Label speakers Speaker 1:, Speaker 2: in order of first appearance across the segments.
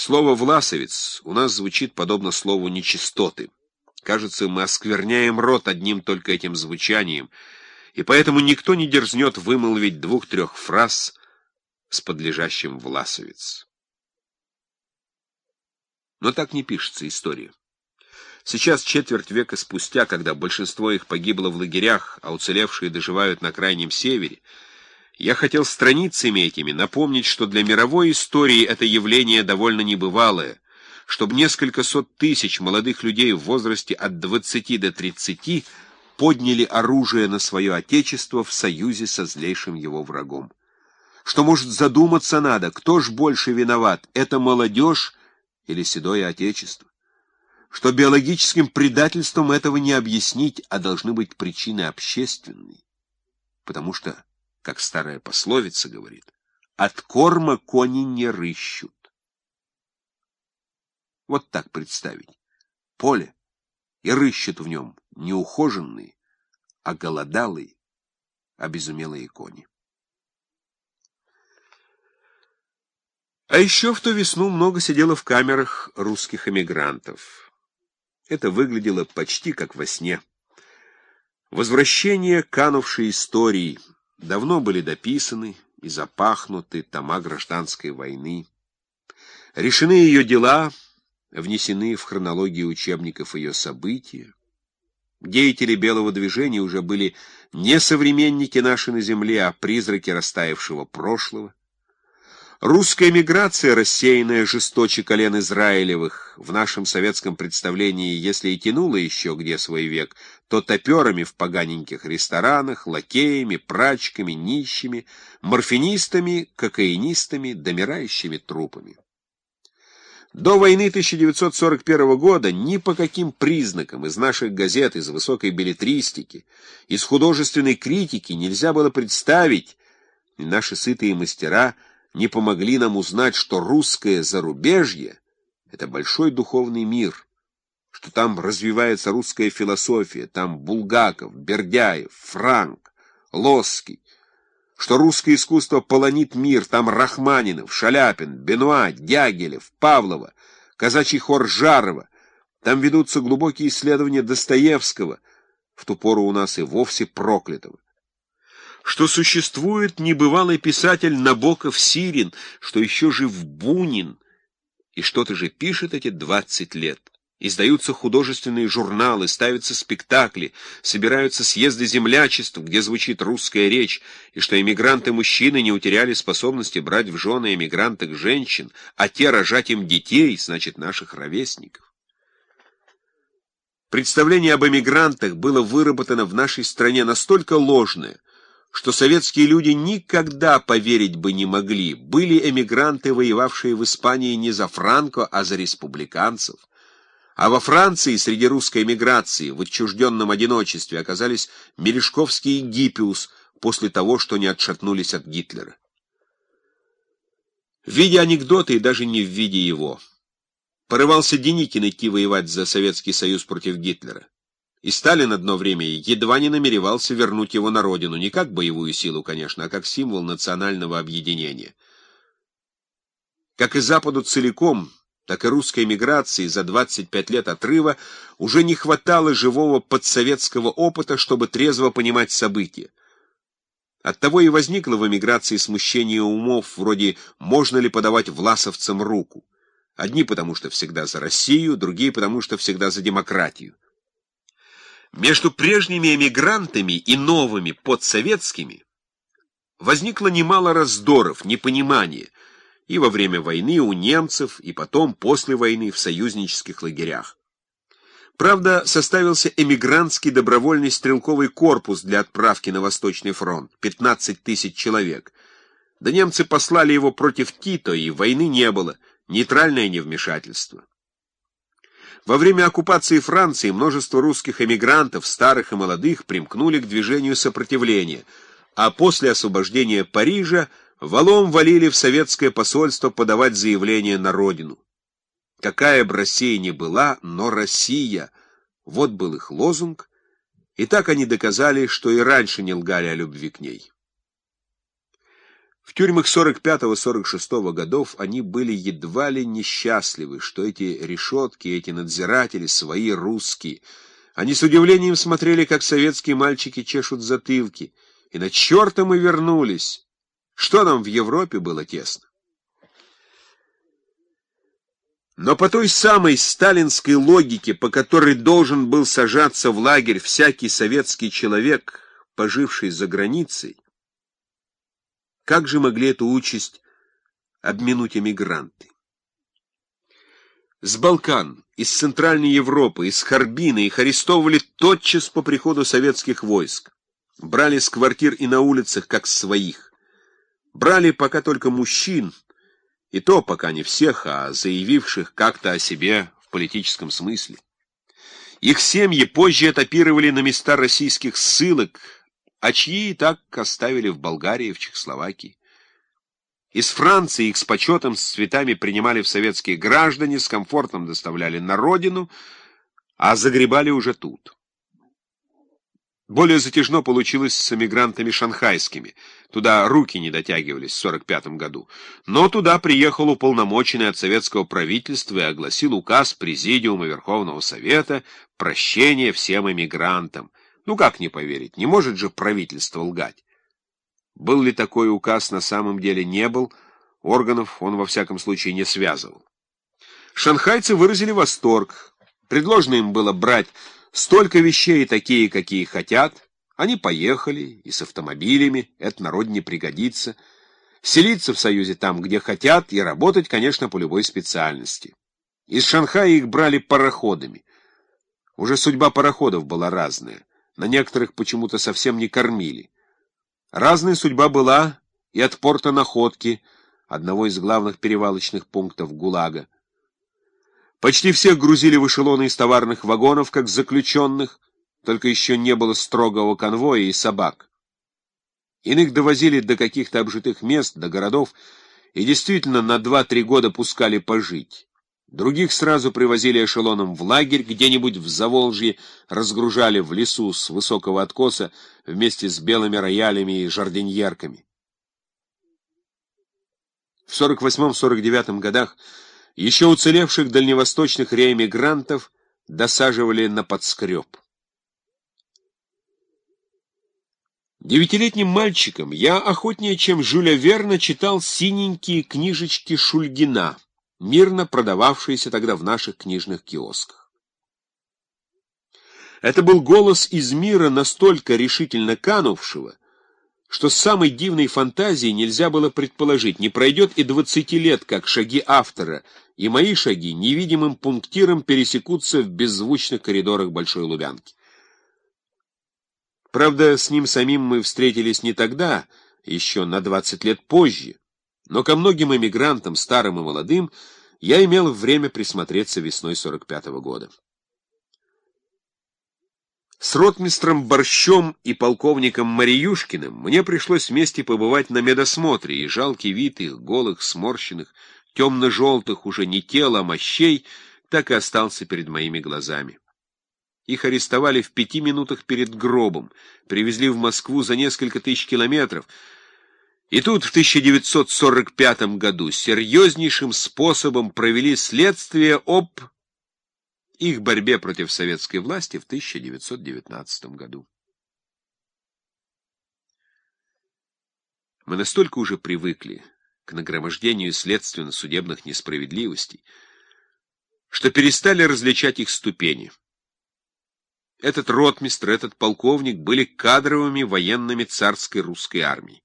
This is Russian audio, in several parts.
Speaker 1: Слово «власовец» у нас звучит подобно слову «нечистоты». Кажется, мы оскверняем рот одним только этим звучанием, и поэтому никто не дерзнет вымолвить двух-трех фраз с подлежащим «власовец». Но так не пишется история. Сейчас, четверть века спустя, когда большинство их погибло в лагерях, а уцелевшие доживают на Крайнем Севере, я хотел страницами этими напомнить, что для мировой истории это явление довольно небывалое, чтобы несколько сот тысяч молодых людей в возрасте от 20 до 30 подняли оружие на свое отечество в союзе со злейшим его врагом. Что, может, задуматься надо, кто ж больше виноват, это молодежь или седое отечество? Что биологическим предательством этого не объяснить, а должны быть причины общественные. Потому что как старая пословица говорит, от корма кони не рыщут. Вот так представить. Поле, и рыщут в нем не ухоженные, а обезумелые кони. А еще в ту весну много сидело в камерах русских эмигрантов. Это выглядело почти как во сне. Возвращение канувшей истории — давно были дописаны и запахнуты тома гражданской войны. Решены ее дела, внесены в хронологию учебников ее события. Деятели белого движения уже были не современники наши на земле, а призраки растаявшего прошлого. Русская миграция, рассеянная жесточе колен Израилевых, в нашем советском представлении, если и тянула еще где свой век, то топерами в поганеньких ресторанах, лакеями, прачками, нищими, морфинистами, кокаинистами, домирающими трупами. До войны 1941 года ни по каким признакам из наших газет, из высокой билетристики, из художественной критики нельзя было представить, и наши сытые мастера – не помогли нам узнать, что русское зарубежье — это большой духовный мир, что там развивается русская философия, там Булгаков, Бердяев, Франк, Лосский, что русское искусство полонит мир, там Рахманинов, Шаляпин, Бенуа, Дягилев, Павлова, казачий хор Жарова, там ведутся глубокие исследования Достоевского, в ту пору у нас и вовсе проклятого что существует небывалый писатель Набоков Сирин, что еще жив Бунин, и что-то же пишет эти двадцать лет. Издаются художественные журналы, ставятся спектакли, собираются съезды землячеств, где звучит русская речь, и что эмигранты-мужчины не утеряли способности брать в жены эмигранток женщин, а те рожать им детей, значит, наших ровесников. Представление об эмигрантах было выработано в нашей стране настолько ложное, что советские люди никогда поверить бы не могли, были эмигранты, воевавшие в Испании не за Франко, а за республиканцев. А во Франции среди русской эмиграции в отчужденном одиночестве оказались Мережковский и Гиппиус после того, что не отшатнулись от Гитлера. В виде анекдота и даже не в виде его. Порывался Деникин идти воевать за Советский Союз против Гитлера. И Сталин одно время едва не намеревался вернуть его на родину, не как боевую силу, конечно, а как символ национального объединения. Как и Западу целиком, так и русской эмиграции за 25 лет отрыва уже не хватало живого подсоветского опыта, чтобы трезво понимать события. Оттого и возникло в эмиграции смущение умов, вроде «можно ли подавать власовцам руку?» Одни потому, что всегда за Россию, другие потому, что всегда за демократию. Между прежними эмигрантами и новыми подсоветскими возникло немало раздоров, непонимания и во время войны у немцев, и потом, после войны, в союзнических лагерях. Правда, составился эмигрантский добровольный стрелковый корпус для отправки на Восточный фронт, 15 тысяч человек. Да немцы послали его против Тито, и войны не было, нейтральное невмешательство. Во время оккупации Франции множество русских эмигрантов, старых и молодых, примкнули к движению сопротивления, а после освобождения Парижа валом валили в советское посольство подавать заявление на родину. Какая бы Россия ни была, но Россия — вот был их лозунг, и так они доказали, что и раньше не лгали о любви к ней. В тюрьмах 45-46 годов они были едва ли несчастливы, что эти решетки, эти надзиратели свои русские. Они с удивлением смотрели, как советские мальчики чешут затылки. И на черта мы вернулись. Что нам в Европе было тесно? Но по той самой сталинской логике, по которой должен был сажаться в лагерь всякий советский человек, поживший за границей, как же могли эту участь обминуть эмигранты? С Балкан, из Центральной Европы, из Харбина их арестовывали тотчас по приходу советских войск. Брали с квартир и на улицах, как своих. Брали пока только мужчин, и то пока не всех, а заявивших как-то о себе в политическом смысле. Их семьи позже этапировали на места российских ссылок, а чьи и так оставили в Болгарии, в Чехословакии. Из Франции их с почетом, с цветами принимали в советские граждане, с комфортом доставляли на родину, а загребали уже тут. Более затяжно получилось с эмигрантами шанхайскими. Туда руки не дотягивались в 45 году. Но туда приехал уполномоченный от советского правительства и огласил указ Президиума Верховного Совета «Прощение всем эмигрантам». Ну как не поверить, не может же правительство лгать. Был ли такой указ на самом деле не был, органов он во всяком случае не связывал. Шанхайцы выразили восторг. Предложено им было брать столько вещей, такие, какие хотят. Они поехали, и с автомобилями, это народ не пригодится. Селиться в Союзе там, где хотят, и работать, конечно, по любой специальности. Из Шанхая их брали пароходами. Уже судьба пароходов была разная. На некоторых почему-то совсем не кормили. Разная судьба была и от порта Находки, одного из главных перевалочных пунктов ГУЛАГа. Почти всех грузили в эшелоны из товарных вагонов, как заключенных, только еще не было строгого конвоя и собак. Иных довозили до каких-то обжитых мест, до городов, и действительно на два-три года пускали пожить. Других сразу привозили эшелоном в лагерь, где-нибудь в Заволжье, разгружали в лесу с высокого откоса вместе с белыми роялями и жардиньерками. В 48-49 годах еще уцелевших дальневосточных реэмигрантов досаживали на подскреб. Девятилетним мальчиком я охотнее, чем Жюля Верна, читал синенькие книжечки Шульгина — мирно продававшиеся тогда в наших книжных киосках. Это был голос из мира настолько решительно канувшего, что с самой дивной фантазией нельзя было предположить, не пройдет и двадцати лет, как шаги автора, и мои шаги невидимым пунктиром пересекутся в беззвучных коридорах Большой Лубянки. Правда, с ним самим мы встретились не тогда, еще на двадцать лет позже, но ко многим эмигрантам, старым и молодым, я имел время присмотреться весной 45 -го года. С ротмистром Борщом и полковником Мариюшкиным мне пришлось вместе побывать на медосмотре, и жалкий вид их голых, сморщенных, темно-желтых, уже не тела, а мощей, так и остался перед моими глазами. Их арестовали в пяти минутах перед гробом, привезли в Москву за несколько тысяч километров — и тут в 1945 году серьезнейшим способом провели следствие об их борьбе против советской власти в 1919 году. Мы настолько уже привыкли к нагромождению следственно-судебных несправедливостей, что перестали различать их ступени. Этот ротмистр, этот полковник были кадровыми военными царской русской армии.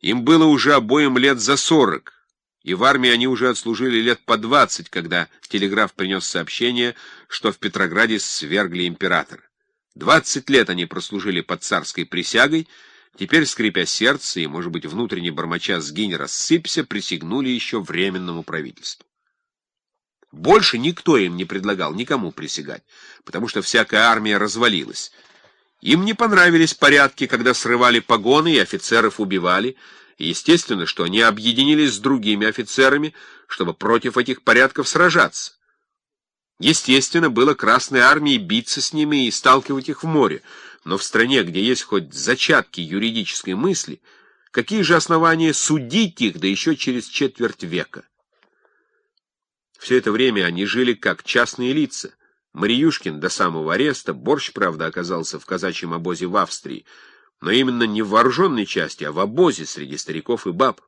Speaker 1: Им было уже обоим лет за сорок, и в армии они уже отслужили лет по двадцать, когда телеграф принес сообщение, что в Петрограде свергли императора. Двадцать лет они прослужили под царской присягой, теперь, скрипя сердце и, может быть, внутренне бормоча «сгинь, рассыпься», присягнули еще временному правительству. Больше никто им не предлагал никому присягать, потому что всякая армия развалилась. Им не понравились порядки, когда срывали погоны и офицеров убивали, и естественно, что они объединились с другими офицерами, чтобы против этих порядков сражаться. Естественно, было Красной Армии биться с ними и сталкивать их в море, но в стране, где есть хоть зачатки юридической мысли, Какие же основания судить их, да еще через четверть века? Все это время они жили как частные лица. Мариюшкин до самого ареста, Борщ, правда, оказался в казачьем обозе в Австрии, но именно не в вооруженной части, а в обозе среди стариков и баб.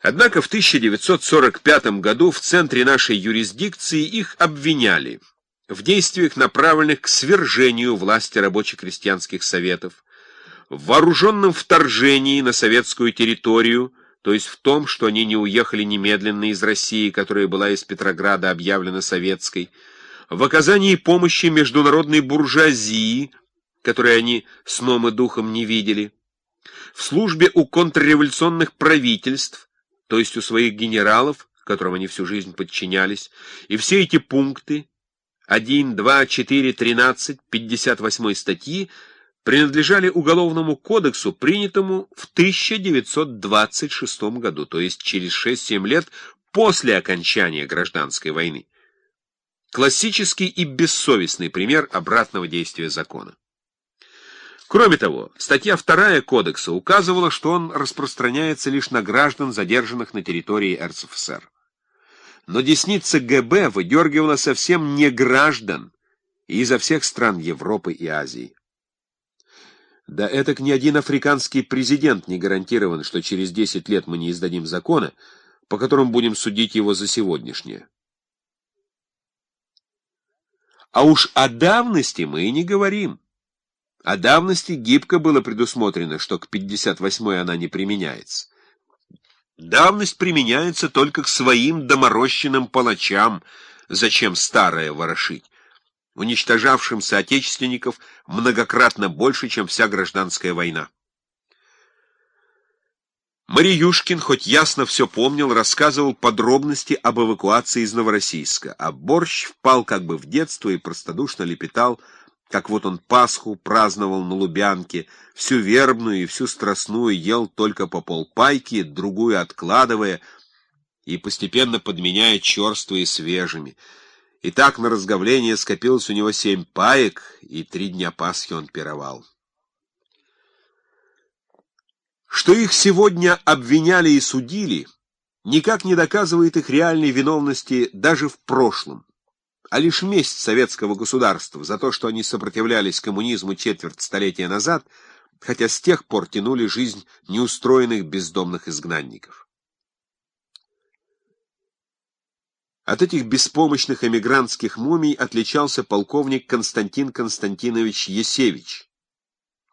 Speaker 1: Однако в 1945 году в центре нашей юрисдикции их обвиняли в действиях, направленных к свержению власти рабоче-крестьянских советов, в вооруженном вторжении на советскую территорию, то есть в том, что они не уехали немедленно из России, которая была из Петрограда объявлена советской, в оказании помощи международной буржуазии, которой они сном и духом не видели, в службе у контрреволюционных правительств, то есть у своих генералов, которым они всю жизнь подчинялись, и все эти пункты 1, 2, 4, 13, 58 статьи принадлежали Уголовному кодексу, принятому в 1926 году, то есть через 6-7 лет после окончания гражданской войны. Классический и бессовестный пример обратного действия закона. Кроме того, статья 2 Кодекса указывала, что он распространяется лишь на граждан, задержанных на территории РСФСР. Но десница ГБ выдергивала совсем не граждан изо всех стран Европы и Азии. Да это ни один африканский президент не гарантирован, что через 10 лет мы не издадим закона, по которому будем судить его за сегодняшнее. А уж о давности мы и не говорим. О давности гибко было предусмотрено, что к 58-й она не применяется. Давность применяется только к своим доморощенным палачам, зачем старое ворошить, уничтожавшим соотечественников многократно больше, чем вся гражданская война. Мариюшкин, хоть ясно все помнил, рассказывал подробности об эвакуации из Новороссийска, а Борщ впал как бы в детство и простодушно лепетал — как вот он Пасху праздновал на Лубянке, всю вербную и всю страстную ел только по полпайки, другую откладывая и постепенно подменяя черствые свежими. И так на разговление скопилось у него семь паек, и три дня Пасхи он пировал. Что их сегодня обвиняли и судили, никак не доказывает их реальной виновности даже в прошлом а лишь месть советского государства за то, что они сопротивлялись коммунизму четверть столетия назад, хотя с тех пор тянули жизнь неустроенных бездомных изгнанников. От этих беспомощных эмигрантских мумий отличался полковник Константин Константинович Есевич.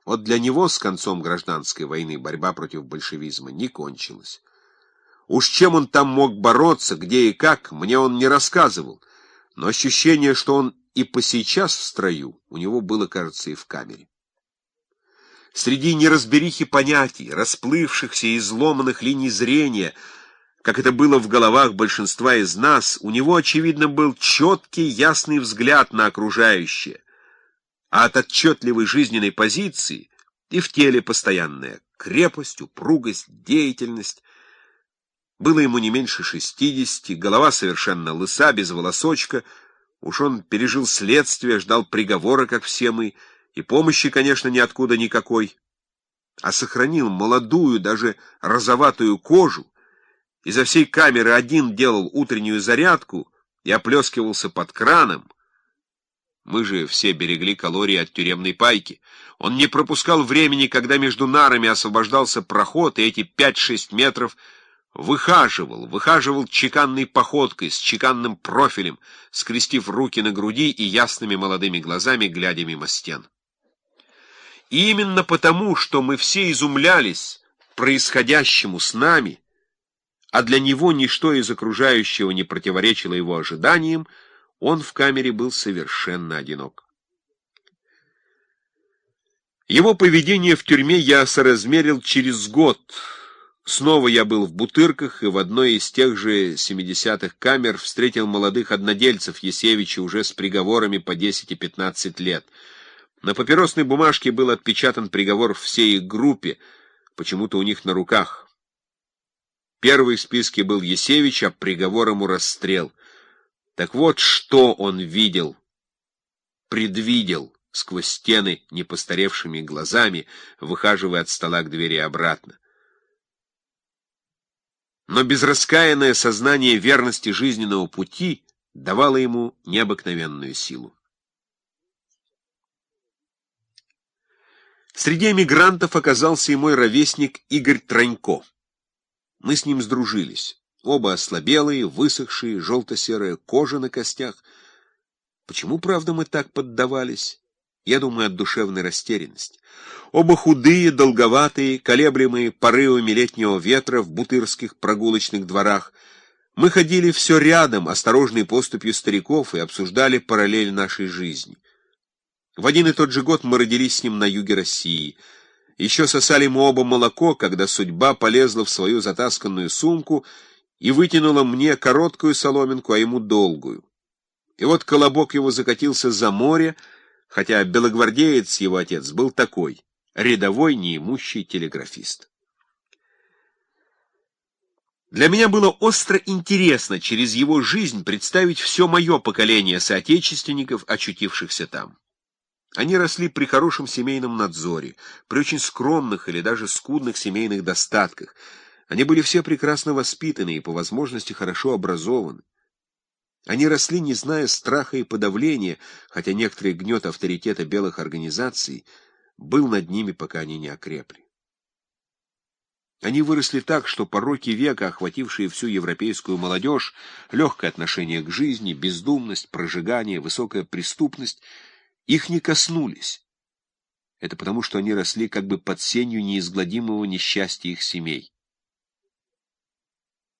Speaker 1: Вот для него с концом гражданской войны борьба против большевизма не кончилась. Уж чем он там мог бороться, где и как, мне он не рассказывал, но ощущение, что он и по сейчас в строю, у него было, кажется, и в камере. Среди неразберихи понятий, расплывшихся и изломанных линий зрения, как это было в головах большинства из нас, у него, очевидно, был четкий, ясный взгляд на окружающее, а от отчетливой жизненной позиции и в теле постоянная крепость, упругость, деятельность, было ему не меньше шестидесяти, голова совершенно лыса, без волосочка. Уж он пережил следствие, ждал приговора, как все мы, и помощи, конечно, ниоткуда никакой. А сохранил молодую, даже розоватую кожу. Изо всей камеры один делал утреннюю зарядку и оплескивался под краном. Мы же все берегли калории от тюремной пайки. Он не пропускал времени, когда между нарами освобождался проход, и эти пять-шесть метров — Выхаживал, выхаживал чеканной походкой, с чеканным профилем, скрестив руки на груди и ясными молодыми глазами, глядя мимо стен. И именно потому, что мы все изумлялись происходящему с нами, а для него ничто из окружающего не противоречило его ожиданиям, он в камере был совершенно одинок. Его поведение в тюрьме я соразмерил через год — Снова я был в Бутырках и в одной из тех же 70-х камер встретил молодых однодельцев Есевича уже с приговорами по 10 и 15 лет. На папиросной бумажке был отпечатан приговор всей их группе, почему-то у них на руках. Первый в списке был Есевич, а приговор ему расстрел. Так вот, что он видел, предвидел сквозь стены непостаревшими глазами, выхаживая от стола к двери обратно. но безраскаянное сознание верности жизненного пути давало ему необыкновенную силу. Среди эмигрантов оказался и мой ровесник Игорь Тронько. Мы с ним сдружились. Оба ослабелые, высохшие, желто-серая кожа на костях. Почему, правда, мы так поддавались? Я думаю, от душевной растерянности. Оба худые, долговатые, колеблемые порывами летнего ветра в бутырских прогулочных дворах. Мы ходили все рядом, осторожной поступью стариков, и обсуждали параллель нашей жизни. В один и тот же год мы родились с ним на юге России. Еще сосали мы оба молоко, когда судьба полезла в свою затасканную сумку и вытянула мне короткую соломинку, а ему долгую. И вот колобок его закатился за море, хотя белогвардеец его отец был такой, рядовой неимущий телеграфист. Для меня было остро интересно через его жизнь представить все мое поколение соотечественников, очутившихся там. Они росли при хорошем семейном надзоре, при очень скромных или даже скудных семейных достатках. Они были все прекрасно воспитаны и по возможности хорошо образованы. Они росли, не зная страха и подавления, хотя некоторый гнет авторитета белых организаций был над ними, пока они не окрепли. Они выросли так, что пороки века, охватившие всю европейскую молодежь, легкое отношение к жизни, бездумность, прожигание, высокая преступность — их не коснулись. Это потому, что они росли как бы под сенью неизгладимого несчастья их семей.